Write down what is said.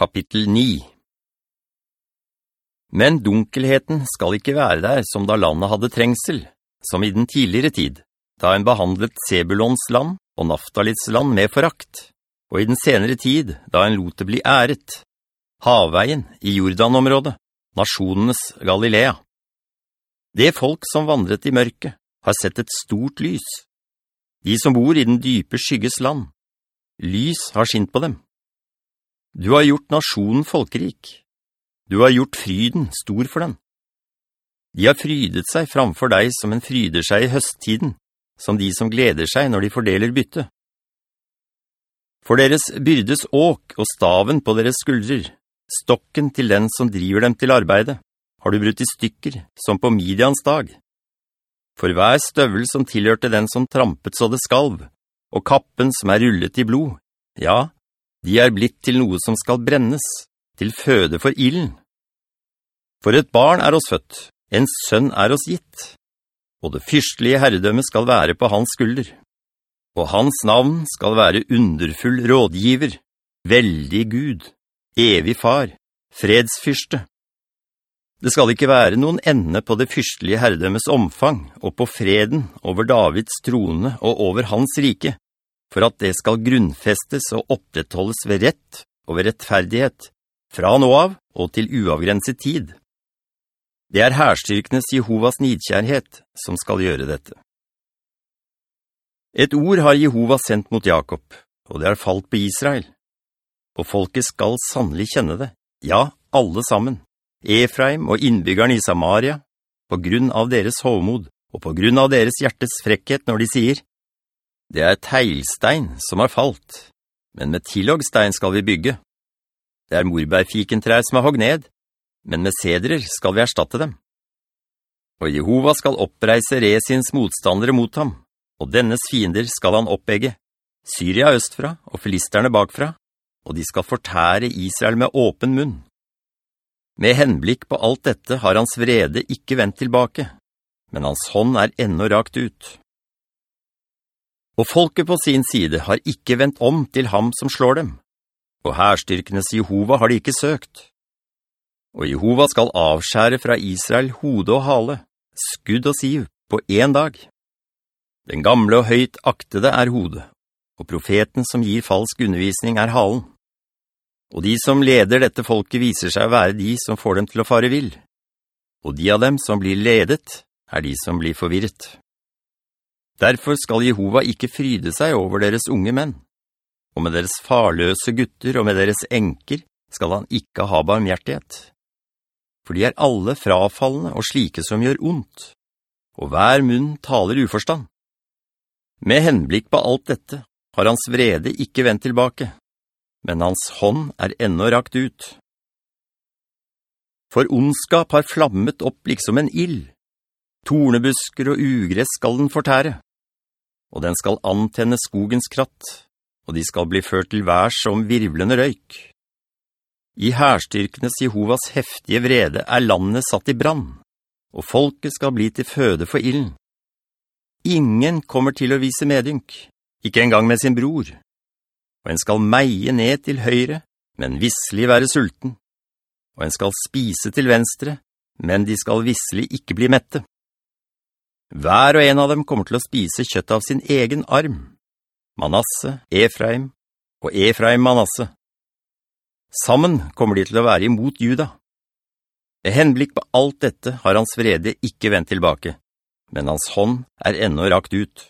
Kapittel 9 Men dunkelheten skal ikke være der som da landet hadde trengsel, som i den tidligere tid, da en behandlet Sebulons land og Naftalits land med forakt, og i den senere tid, da en lot det bli æret, havveien i Jordanområdet, nasjonenes Galilea. Det folk som vandret i mørket, har sett et stort lys. De som bor i den dype skygges land, lys har skint på dem. Du har gjort nasjonen folkerik. Du har gjort fryden stor for den. De har frydet seg framfor deg som en fryder seg i høsttiden, som de som gleder seg når de fordeler bytte. For deres byrdes åk og staven på deres skuldrer, stokken til den som driver dem til arbeidet, har du brutt i stykker, som på Midians dag. For hver støvel som tilhørte den som trampet så det skalv, og kappen som er rullet i blod, ja, de er blitt til noe som skal brennes, til føde for illen. For et barn er oss født, en sønn er oss gitt, og det fyrstlige herredømmet skal være på hans skulder. Og hans navn skal være underfull rådgiver, veldig Gud, evig far, fredsfyrste. Det skal ikke være noen ende på det fyrstlige herredømmes omfang og på freden over Davids trone og over hans rike, for at det skal grunnfestes og opprettholdes ved rett og ved rettferdighet, fra nå av og til uavgrenset tid. Det er herstyrkenes Jehovas nidkjærhet som skal gjøre dette. Et ord har Jehova sendt mot Jakob, og det har falt på Israel. Og folket skal sannelig kjenne det, ja, alle sammen, Efraim og innbyggerne i Samaria, på grunn av deres hovmod, og på grunn av deres hjertes frekkhet når de sier, det er teilstein som har falt, men med tilhoggstein skal vi bygge. Det er morbærfikentrær som er hogg ned, men med sedrer skal vi erstatte dem. Og Jehova skal oppreise Resins motstandere mot ham, og dennes fiender skal han oppegge, Syria østfra og filisterne bakfra, og de skal fortære Israel med åpen munn. Med henblikk på alt dette har hans vrede ikke vendt tilbake, men hans hånd er enda rakt ut. Og folket på sin side har ikke vendt om til ham som slår dem, og herstyrkenes Jehova har de ikke søkt. Og Jehova skal avskjære fra Israel hode og hale, skudd og siv, på en dag. Den gamle og høyt aktede er hodet, og profeten som gir falsk undervisning er halen. Og de som leder dette folket viser seg å være de som får dem til å fare vill. Og de av dem som blir ledet, er de som blir forvirret. Derfor skal Jehova ikke fryde seg over deres unge menn, og med deres farløse gutter og med deres enker skal han ikke ha barmhjertighet. For de er alle frafallende og slike som gjør ondt, og hver munn taler uforstand. Med henblikk på alt dette har hans vrede ikke vendt tilbake, men hans hånd er enda rakt ut. For ondskap har flammet opp liksom en ild. Tornebusker og ugress skal den fortære og den skal antenne skogens kratt, og de skal bli ført til vær som virvlende røyk. I herstyrkenes Jehovas heftige vrede er landet satt i brann, og folket skal bli til føde for illen. Ingen kommer til å vise medynk, ikke engang med sin bror, og en skal meie ned til høyre, men visselig være sulten, og en skal spise til venstre, men de skal visselig ikke bli mette. Hver og en av dem kommer til å spise kjøtt av sin egen arm. Manasse, Efraim og Efraim Manasse. Sammen kommer de til å være imot Juda. Med henblikk på alt dette har hans vrede ikke vendt tilbake, men hans hånd er enda rakt ut.